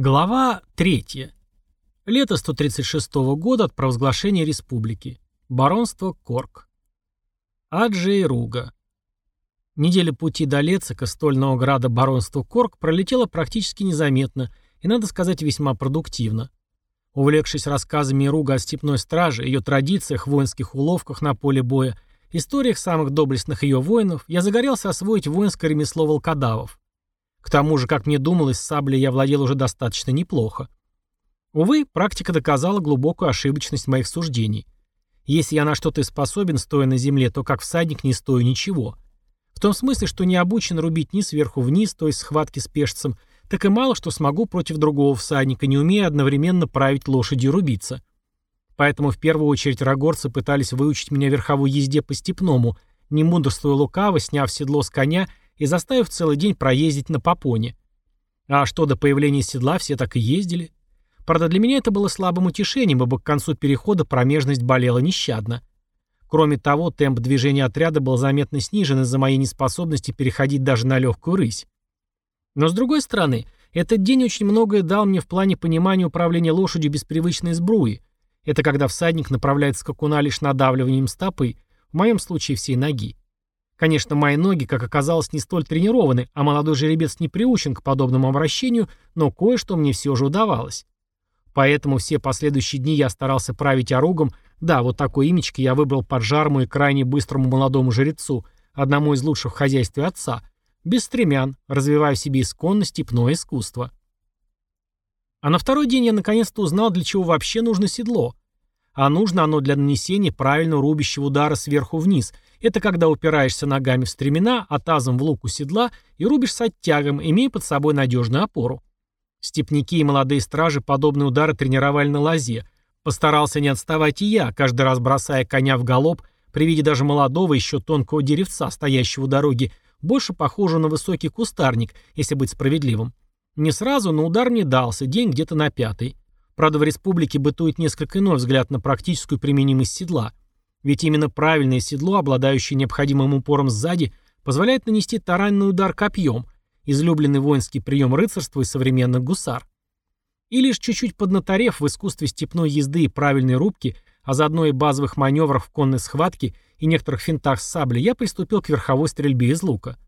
Глава 3. Лето 136 года от провозглашения республики. Баронство Корк. Аджей Руга. Неделя пути до Лецика, стольного града баронства Корк, пролетела практически незаметно и, надо сказать, весьма продуктивно. Увлекшись рассказами Руга о степной страже, ее традициях, воинских уловках на поле боя, историях самых доблестных ее воинов, я загорелся освоить воинское ремесло волкодавов. К тому же, как мне думалось, саблей я владел уже достаточно неплохо. Увы, практика доказала глубокую ошибочность моих суждений. Если я на что-то способен, стоя на земле, то как всадник не стою ничего. В том смысле, что не обучен рубить ни сверху вниз, то есть схватки с пешцем, так и мало что смогу против другого всадника, не умея одновременно править лошадью рубиться. Поэтому в первую очередь рогорцы пытались выучить меня верховой езде по степному, не мудрствуя лукаво, сняв седло с коня и заставив целый день проездить на попоне. А что до появления седла, все так и ездили. Правда, для меня это было слабым утешением, ибо к концу перехода промежность болела нещадно. Кроме того, темп движения отряда был заметно снижен из-за моей неспособности переходить даже на легкую рысь. Но с другой стороны, этот день очень многое дал мне в плане понимания управления лошадью без привычной сбруи. Это когда всадник направляет скакуна лишь надавливанием стопы, в моем случае всей ноги. Конечно, мои ноги, как оказалось, не столь тренированы, а молодой жеребец не приучен к подобному обращению, но кое-что мне все же удавалось. Поэтому все последующие дни я старался править оругом, да, вот такое имечко я выбрал под жарму и крайне быстрому молодому жрецу, одному из лучших в хозяйстве отца, без стремян, развивая в себе исконно степное искусство. А на второй день я наконец-то узнал, для чего вообще нужно седло. А нужно оно для нанесения правильно рубящего удара сверху вниз – это когда упираешься ногами в стремена, а тазом в луку седла и рубишь с оттягом, имея под собой надежную опору. Степники и молодые стражи подобные удары тренировали на лозе. Постарался не отставать и я, каждый раз бросая коня в галоп, при виде даже молодого еще тонкого деревца, стоящего у дороги, больше похожего на высокий кустарник, если быть справедливым. Не сразу, но удар не дался, день где-то на пятый. Правда, в республике бытует несколько иной взгляд на практическую применимость седла – ведь именно правильное седло, обладающее необходимым упором сзади, позволяет нанести таранный удар копьем, излюбленный воинский прием рыцарства и современных гусар. И лишь чуть-чуть поднаторев в искусстве степной езды и правильной рубки, а заодно и базовых маневрах в конной схватке и некоторых финтах с саблей, я приступил к верховой стрельбе из лука.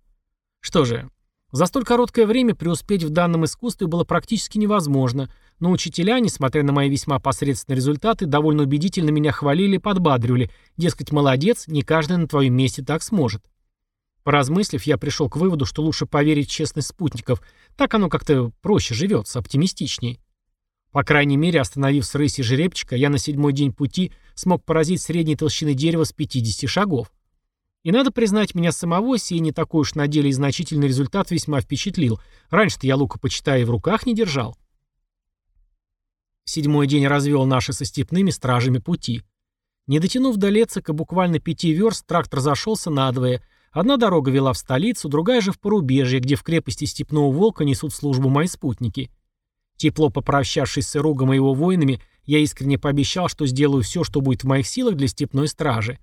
Что же, за столь короткое время преуспеть в данном искусстве было практически невозможно, но учителя, несмотря на мои весьма посредственные результаты, довольно убедительно меня хвалили и подбадривали, дескать, молодец, не каждый на твоем месте так сможет. Поразмыслив, я пришел к выводу, что лучше поверить в честность спутников, так оно как-то проще живется, оптимистичнее. По крайней мере, остановив с рыси жеребчика, я на седьмой день пути смог поразить средней толщины дерева с 50 шагов. И надо признать, меня самого сей не такой уж на деле и значительный результат весьма впечатлил. Раньше-то я лука, почитая, в руках не держал. Седьмой день развел наши со степными стражами пути. Не дотянув до Лецика буквально пяти верст, трактор зашелся надвое. Одна дорога вела в столицу, другая же в порубежье, где в крепости Степного Волка несут службу мои спутники. Тепло попрощавшись с Иругом и его воинами, я искренне пообещал, что сделаю все, что будет в моих силах для степной стражи.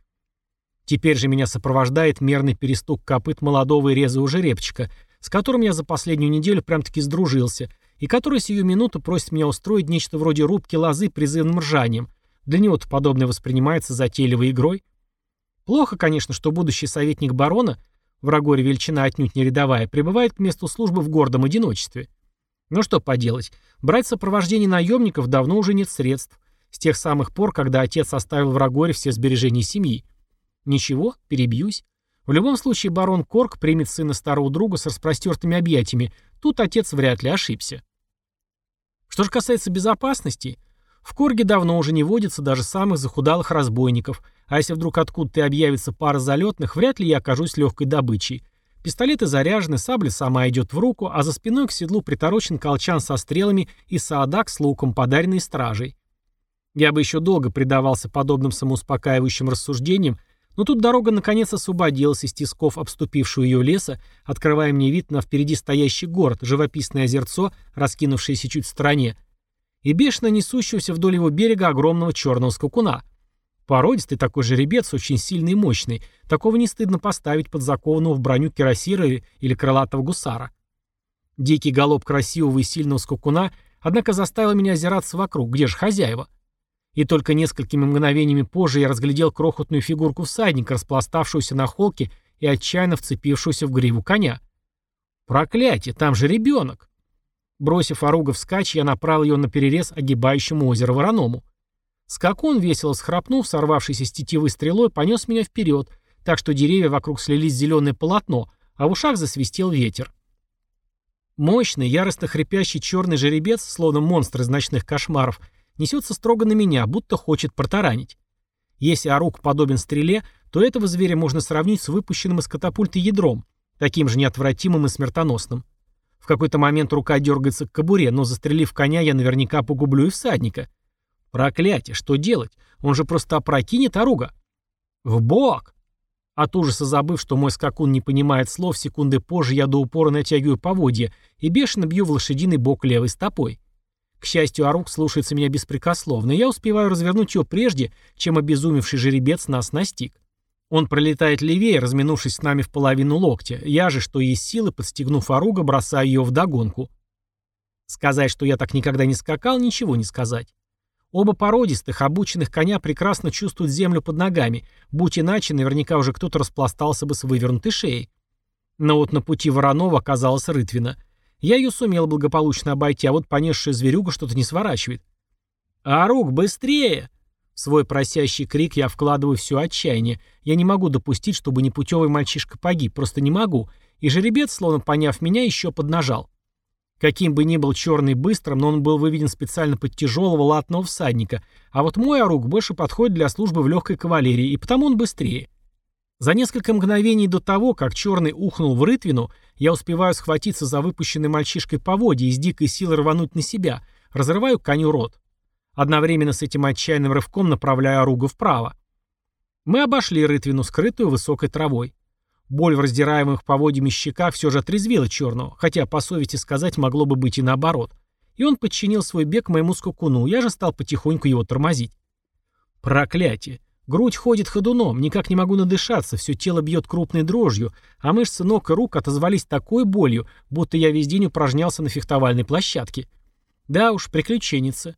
Теперь же меня сопровождает мерный перестук копыт молодого и резвого жеребчика, с которым я за последнюю неделю прям-таки сдружился, и который сию минуту просит меня устроить нечто вроде рубки лозы призывным ржанием. Для него-то подобное воспринимается затейливой игрой. Плохо, конечно, что будущий советник барона, в Рагоре величина отнюдь не рядовая, пребывает к месту службы в гордом одиночестве. Но что поделать, брать сопровождение наемников давно уже нет средств, с тех самых пор, когда отец оставил в Рагоре все сбережения семьи. Ничего, перебьюсь. В любом случае барон Корк примет сына старого друга с распростертыми объятиями. Тут отец вряд ли ошибся. Что же касается безопасности, в Корге давно уже не водится даже самых захудалых разбойников, а если вдруг откуда-то объявится пара залетных, вряд ли я окажусь легкой добычей. Пистолеты заряжены, сабля сама идет в руку, а за спиной к седлу приторочен колчан со стрелами и саадак с луком, подаренный стражей. Я бы еще долго предавался подобным самоуспокаивающим рассуждениям, но тут дорога наконец освободилась из тисков обступившего ее леса, открывая мне вид на впереди стоящий город, живописное озерцо, раскинувшееся чуть в стороне, и бешено несущегося вдоль его берега огромного черного скакуна. Породистый такой жеребец, очень сильный и мощный, такого не стыдно поставить под закованного в броню кирасира или крылатого гусара. Дикий галоп красивого и сильного скакуна однако заставила меня озираться вокруг, где же хозяева. И только несколькими мгновениями позже я разглядел крохотную фигурку всадника, распластавшуюся на холке и отчаянно вцепившуюся в гриву коня. Проклятие, там же ребенок! Бросив оруга вскачь, я направил ее на перерез огибающему озеро Вороному. Скакун, весело схрапнув, сорвавшийся с тетивы стрелой, понес меня вперед, так что деревья вокруг слились зеленое полотно, а в ушах засвистел ветер. Мощный, яростно хрипящий черный жеребец, словно монстр из ночных кошмаров, несется строго на меня, будто хочет протаранить. Если орук подобен стреле, то этого зверя можно сравнить с выпущенным из катапульты ядром, таким же неотвратимым и смертоносным. В какой-то момент рука дергается к кобуре, но застрелив коня, я наверняка погублю и всадника. Проклятие, что делать? Он же просто опрокинет оруга. В бок! От ужаса забыв, что мой скакун не понимает слов, секунды позже я до упора натягиваю поводья и бешено бью в лошадиный бок левой стопой. К счастью, Арук слушается меня беспрекословно, и я успеваю развернуть его прежде, чем обезумевший жеребец нас настиг. Он пролетает левее, разминувшись с нами в половину локтя. Я же, что есть силы, подстегнув оруга, бросаю ее вдогонку. Сказать, что я так никогда не скакал, ничего не сказать. Оба породистых, обученных коня прекрасно чувствуют землю под ногами, будь иначе, наверняка уже кто-то распластался бы с вывернутой шеей. Но вот на пути Воронова оказалась Рытвина. Я ее сумел благополучно обойти, а вот понесшая зверюга что-то не сворачивает. «Арук, быстрее!» В свой просящий крик я вкладываю все отчаяние. Я не могу допустить, чтобы непутевый мальчишка погиб, просто не могу. И жеребец, словно поняв меня, еще поднажал. Каким бы ни был черный быстрым, но он был выведен специально под тяжелого латного всадника, а вот мой орук больше подходит для службы в легкой кавалерии, и потому он быстрее. За несколько мгновений до того, как черный ухнул в рытвину, я успеваю схватиться за выпущенный мальчишкой поводья и с дикой силой рвануть на себя, разрываю коню рот. Одновременно с этим отчаянным рывком направляя оруга вправо. Мы обошли рытвину, скрытую высокой травой. Боль в раздираемых поводьями щеках все же отрезвила черного, хотя, по совести сказать, могло бы быть и наоборот. И он подчинил свой бег моему скакуну, я же стал потихоньку его тормозить. Проклятие! Грудь ходит ходуном, никак не могу надышаться, все тело бьет крупной дрожью, а мышцы ног и рук отозвались такой болью, будто я весь день упражнялся на фехтовальной площадке. Да уж, приключенница.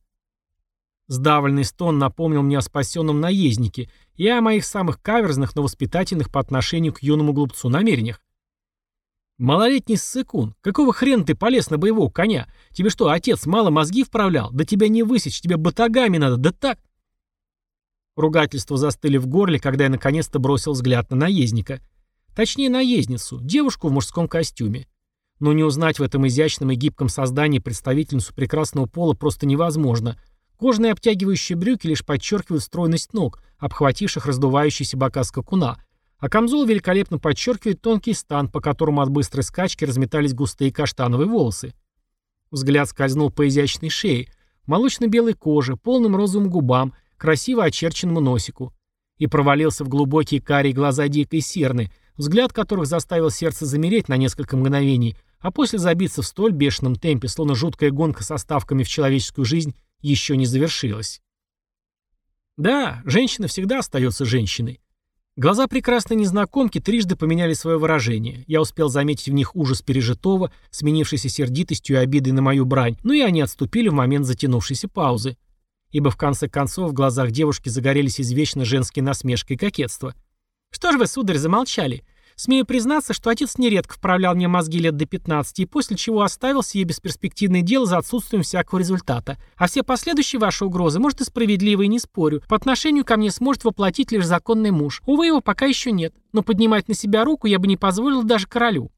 Сдавленный стон напомнил мне о спасенном наезднике и о моих самых каверзных, но воспитательных по отношению к юному глупцу намерениях. «Малолетний ссыкун, какого хрена ты полез на боевого коня? Тебе что, отец мало мозги вправлял? Да тебя не высечь, тебе батагами надо, да так!» Ругательства застыли в горле, когда я наконец-то бросил взгляд на наездника. Точнее, наездницу, девушку в мужском костюме. Но не узнать в этом изящном и гибком создании представительницу прекрасного пола просто невозможно — Кожаные обтягивающие брюки лишь подчеркивают стройность ног, обхвативших раздувающиеся бока скакуна, а камзол великолепно подчеркивает тонкий стан, по которому от быстрой скачки разметались густые каштановые волосы. Взгляд скользнул по изящной шее, молочно-белой коже, полным розовым губам, красиво очерченному носику. И провалился в глубокие карие глаза дикой серны, взгляд которых заставил сердце замереть на несколько мгновений, а после забиться в столь бешеном темпе, словно жуткая гонка со ставками в человеческую жизнь, еще не завершилась. Да, женщина всегда остается женщиной. Глаза прекрасной незнакомки трижды поменяли свое выражение. Я успел заметить в них ужас пережитого, сменившийся сердитостью и обидой на мою брань, но и они отступили в момент затянувшейся паузы. Ибо в конце концов в глазах девушки загорелись извечно женские насмешки и кокетство. «Что ж вы, сударь, замолчали? Смею признаться, что отец нередко вправлял мне мозги лет до 15, и после чего оставил сие бесперспективное дело за отсутствием всякого результата. А все последующие ваши угрозы, может, и справедливы, и не спорю, по отношению ко мне сможет воплотить лишь законный муж. Увы, его пока еще нет, но поднимать на себя руку я бы не позволил даже королю.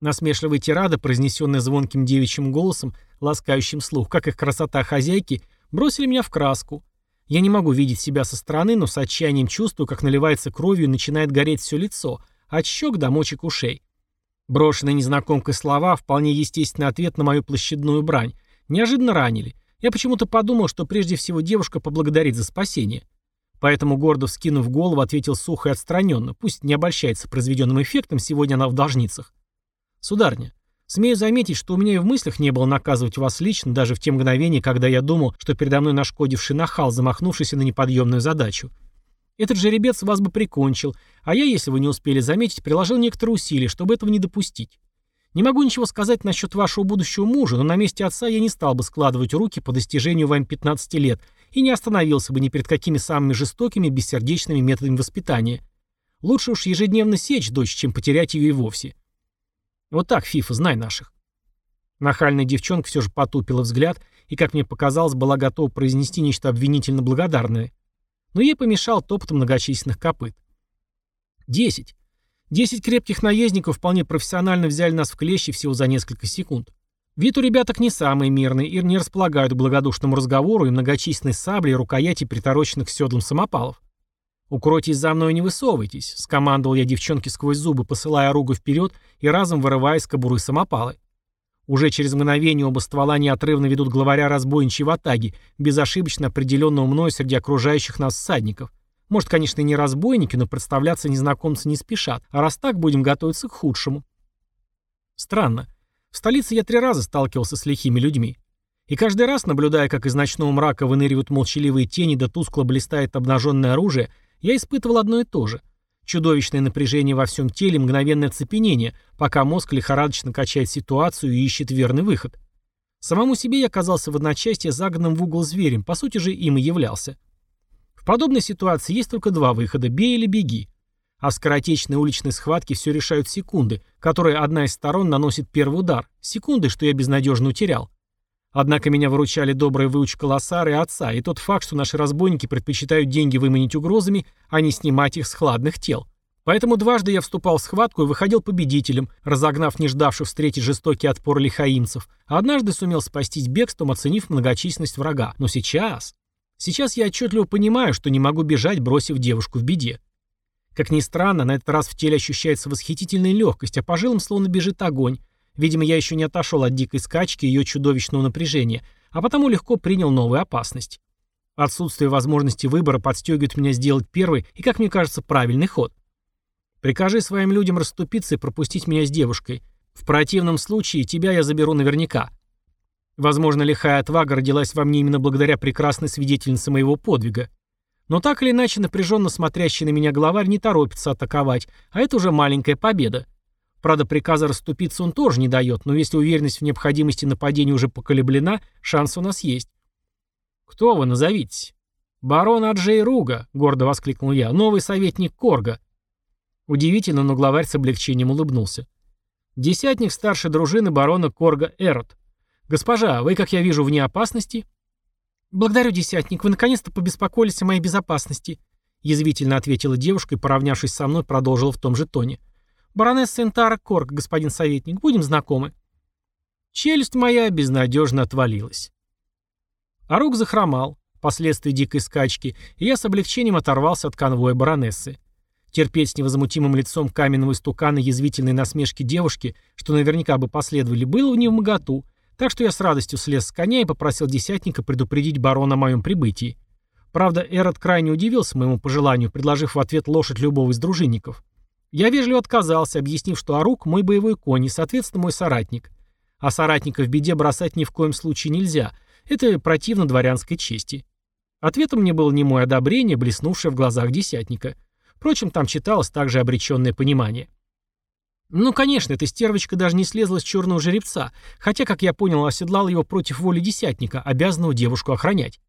Насмешливые тирады, произнесенные звонким девичьим голосом, ласкающим слух, как их красота хозяйки, бросили меня в краску. Я не могу видеть себя со стороны, но с отчаянием чувствую, как наливается кровью и начинает гореть все лицо, от щек до мочек ушей. Брошенные незнакомкой слова, вполне естественный ответ на мою площадную брань, неожиданно ранили. Я почему-то подумал, что прежде всего девушка поблагодарит за спасение. Поэтому, гордо вскинув голову, ответил сухо и отстраненно, пусть не обольщается произведенным эффектом, сегодня она в должницах. «Сударня, Смею заметить, что у меня и в мыслях не было наказывать вас лично, даже в те мгновения, когда я думал, что передо мной нашкодивший нахал, замахнувшийся на неподъемную задачу. Этот жеребец вас бы прикончил, а я, если вы не успели заметить, приложил некоторые усилия, чтобы этого не допустить. Не могу ничего сказать насчет вашего будущего мужа, но на месте отца я не стал бы складывать руки по достижению вами 15 лет и не остановился бы ни перед какими самыми жестокими бессердечными методами воспитания. Лучше уж ежедневно сечь дочь, чем потерять ее и вовсе. Вот так, Фифа, знай наших. Нахальная девчонка все же потупила взгляд и, как мне показалось, была готова произнести нечто обвинительно благодарное. Но ей помешал топот многочисленных копыт. Десять. Десять крепких наездников вполне профессионально взяли нас в клещи всего за несколько секунд. Вид у ребяток не самый мирный и не располагают к благодушному разговору и многочисленной сабли и рукояти притороченных к седлам самопалов. «Укройтесь за мной и не высовывайтесь», — скомандовал я девчонке сквозь зубы, посылая оружие вперед и разом вырывая из кобуры самопалы. Уже через мгновение оба ствола неотрывно ведут главаря разбойничьей ватаги, безошибочно определенного мной среди окружающих нас всадников. Может, конечно, и не разбойники, но представляться незнакомцы не спешат, а раз так, будем готовиться к худшему. Странно. В столице я три раза сталкивался с лихими людьми. И каждый раз, наблюдая, как из ночного мрака выныривают молчаливые тени да тускло блистает обнаженное оружие, я испытывал одно и то же — Чудовищное напряжение во всем теле, мгновенное оцепенение, пока мозг лихорадочно качает ситуацию и ищет верный выход. Самому себе я оказался в одночасье загнанным в угол зверем, по сути же им и являлся. В подобной ситуации есть только два выхода – бей или беги. А в скоротечной уличной схватке все решают секунды, которые одна из сторон наносит первый удар, секунды, что я безнадежно утерял. Однако меня выручали добрая выучка Лоссара и отца, и тот факт, что наши разбойники предпочитают деньги выманить угрозами, а не снимать их с хладных тел. Поэтому дважды я вступал в схватку и выходил победителем, разогнав не ждавших встретить жестокий отпор лихаимцев, а однажды сумел спастись бегством, оценив многочисленность врага. Но сейчас... Сейчас я отчетливо понимаю, что не могу бежать, бросив девушку в беде. Как ни странно, на этот раз в теле ощущается восхитительная легкость, а по жилам словно бежит огонь, Видимо, я еще не отошел от дикой скачки и ее чудовищного напряжения, а потому легко принял новую опасность. Отсутствие возможности выбора подстегивает меня сделать первый и, как мне кажется, правильный ход. Прикажи своим людям расступиться и пропустить меня с девушкой. В противном случае тебя я заберу наверняка. Возможно, лихая отвага родилась во мне именно благодаря прекрасной свидетельнице моего подвига. Но так или иначе напряженно смотрящий на меня главарь не торопится атаковать, а это уже маленькая победа. Правда, приказа расступиться он тоже не дает, но если уверенность в необходимости нападения уже поколеблена, шанс у нас есть. «Кто вы, назовитесь?» «Барон Аджей Руга», — гордо воскликнул я, — «новый советник Корга». Удивительно, но главарь с облегчением улыбнулся. «Десятник старшей дружины барона Корга Эрот. Госпожа, вы, как я вижу, вне опасности?» «Благодарю, десятник, вы наконец-то побеспокоились о моей безопасности», — язвительно ответила девушка и, поравнявшись со мной, продолжила в том же тоне. — Баронесса Энтара Корк, господин советник, будем знакомы». Челюсть моя безнадежно отвалилась. А рук захромал, последствия дикой скачки, и я с облегчением оторвался от конвоя баронессы. Терпеть с невозмутимым лицом каменного истукана язвительной насмешки девушки, что наверняка бы последовали, было в моготу, так что я с радостью слез с коня и попросил десятника предупредить барона о моем прибытии. Правда, Эрот крайне удивился моему пожеланию, предложив в ответ лошадь любого из дружинников. Я вежливо отказался, объяснив, что Арук – мой боевой конь и, соответственно, мой соратник. А соратника в беде бросать ни в коем случае нельзя. Это противно дворянской чести. Ответом мне было не мое одобрение, блеснувшее в глазах десятника. Впрочем, там читалось также обреченное понимание. Ну, конечно, эта стервочка даже не слезла с черного жеребца, хотя, как я понял, оседлал его против воли десятника, обязанного девушку охранять.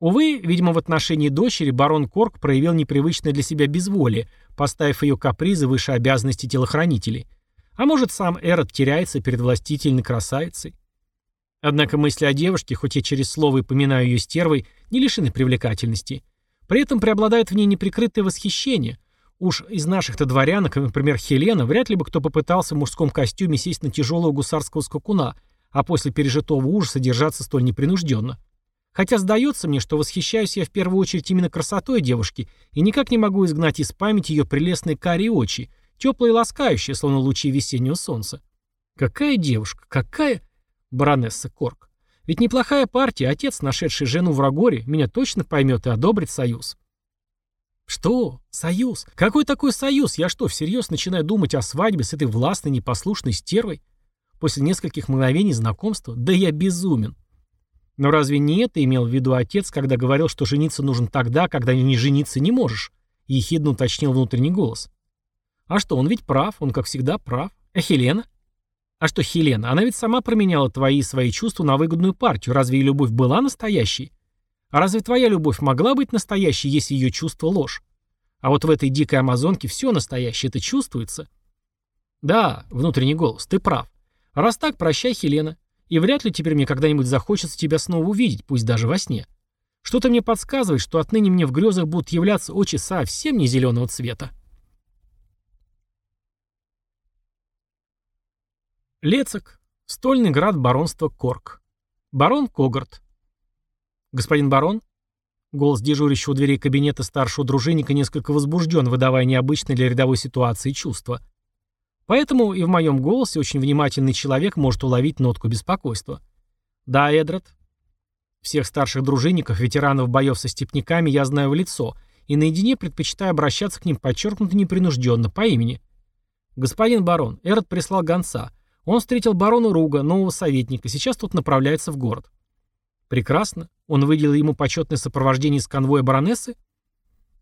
Увы, видимо, в отношении дочери барон Корк проявил непривычное для себя безволие, поставив ее капризы выше обязанностей телохранителей. А может, сам Эрот теряется перед властительной красавицей? Однако мысли о девушке, хоть я через слово и поминаю ее стервой, не лишены привлекательности. При этом преобладает в ней неприкрытое восхищение. Уж из наших-то дворянок, например, Хелена, вряд ли бы кто попытался в мужском костюме сесть на тяжелого гусарского скакуна, а после пережитого ужаса держаться столь непринужденно. Хотя сдается мне, что восхищаюсь я в первую очередь именно красотой девушки и никак не могу изгнать из памяти ее прелестные карие очи, теплые и ласкающие, словно лучи весеннего солнца. Какая девушка, какая... Баронесса Корк. Ведь неплохая партия, отец, нашедший жену в Рагоре, меня точно поймет и одобрит союз. Что? Союз? Какой такой союз? Я что, всерьез начинаю думать о свадьбе с этой властной, непослушной стервой? После нескольких мгновений знакомства? Да я безумен. Но разве не это имел в виду отец, когда говорил, что жениться нужно тогда, когда не жениться не можешь? Ехидно уточнил внутренний голос. А что, он ведь прав, он как всегда прав. А Хелена? А что Хелена? Она ведь сама променяла твои и свои чувства на выгодную партию. Разве ее любовь была настоящей? А разве твоя любовь могла быть настоящей, если ее чувство ложь? А вот в этой дикой амазонке все настоящее, это чувствуется. Да, внутренний голос, ты прав. Раз так, прощай, Хелена. И вряд ли теперь мне когда-нибудь захочется тебя снова увидеть, пусть даже во сне. Что-то мне подсказывает, что отныне мне в грезах будут являться очи совсем не зеленого цвета. Лецак. Стольный град баронства Корк. Барон Когарт. Господин барон? Голос дежурящего у дверей кабинета старшего дружинника несколько возбужден, выдавая необычные для рядовой ситуации чувства. Поэтому и в моем голосе очень внимательный человек может уловить нотку беспокойства. «Да, Эдред». Всех старших дружинников, ветеранов боев со степняками я знаю в лицо, и наедине предпочитаю обращаться к ним подчеркнуто непринужденно, по имени. «Господин барон, Эрод прислал гонца. Он встретил барона Руга, нового советника, сейчас тут направляется в город». «Прекрасно. Он выделил ему почетное сопровождение из конвоя баронессы?»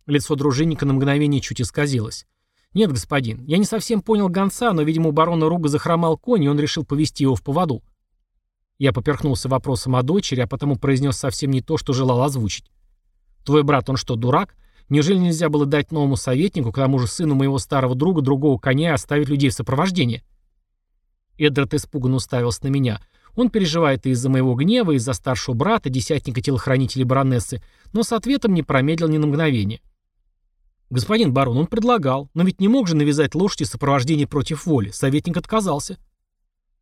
Лицо дружинника на мгновение чуть исказилось. «Нет, господин, я не совсем понял гонца, но, видимо, у барона Руга захромал конь, и он решил повести его в поводу». Я поперхнулся вопросом о дочери, а потому произнес совсем не то, что желал озвучить. «Твой брат, он что, дурак? Неужели нельзя было дать новому советнику, к тому же сыну моего старого друга, другого коня и оставить людей в сопровождении?» Эдред испуганно уставился на меня. Он переживает и из-за моего гнева, и из-за старшего брата, десятника телохранителей баронессы, но с ответом не промедлил ни на мгновение. «Господин барон, он предлагал, но ведь не мог же навязать лошади сопровождение против воли. Советник отказался».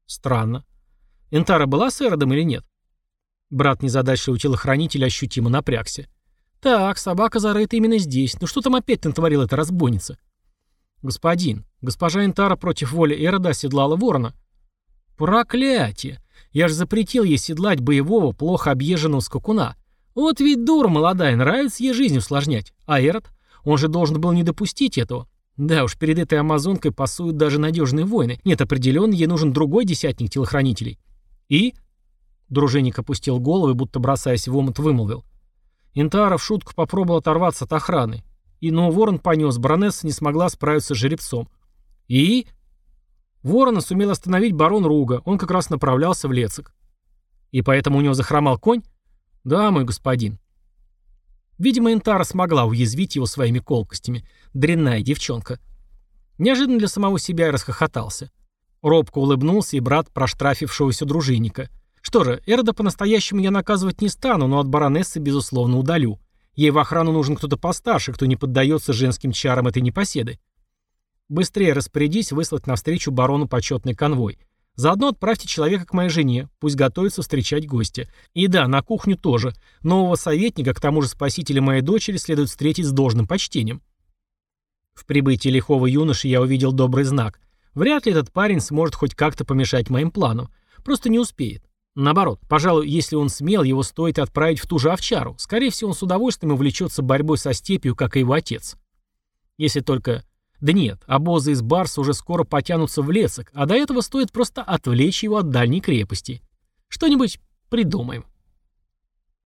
«Странно. Энтара была с Эродом или нет?» Брат незадачливого телохранителя ощутимо напрягся. «Так, собака зарыта именно здесь. Ну что там опять натворила эта разбойница?» «Господин, госпожа Энтара против воли Эрода оседлала ворона». «Проклятие! Я же запретил ей седлать боевого, плохо объезженного скакуна. Вот ведь дура молодая, нравится ей жизнь усложнять. А Эрод? Он же должен был не допустить этого. Да уж, перед этой амазонкой пасуют даже надежные воины. Нет, определенно, ей нужен другой десятник телохранителей. И? Дружинник опустил голову и, будто бросаясь в омут, вымолвил. Интара в шутку попробовал оторваться от охраны. И, но ворон понес, баронесса не смогла справиться с жеребцом. И? Ворона сумел остановить барон Руга, он как раз направлялся в Лецик. И поэтому у него захромал конь? Да, мой господин. Видимо, Интара смогла уязвить его своими колкостями. Дрянная девчонка. Неожиданно для самого себя и расхохотался. Робко улыбнулся и брат проштрафившегося дружинника. Что же, Эрда по-настоящему я наказывать не стану, но от баронессы, безусловно, удалю. Ей в охрану нужен кто-то постарше, кто не поддается женским чарам этой непоседы. Быстрее распорядись выслать навстречу барону почетный конвой. Заодно отправьте человека к моей жене, пусть готовится встречать гостя. И да, на кухню тоже. Нового советника, к тому же спасителя моей дочери, следует встретить с должным почтением. В прибытии лихого юноши я увидел добрый знак. Вряд ли этот парень сможет хоть как-то помешать моим планам. Просто не успеет. Наоборот, пожалуй, если он смел, его стоит отправить в ту же овчару. Скорее всего, он с удовольствием увлечется борьбой со степью, как и его отец. Если только да нет, обозы из Барса уже скоро потянутся в Лесок, а до этого стоит просто отвлечь его от дальней крепости. Что-нибудь придумаем.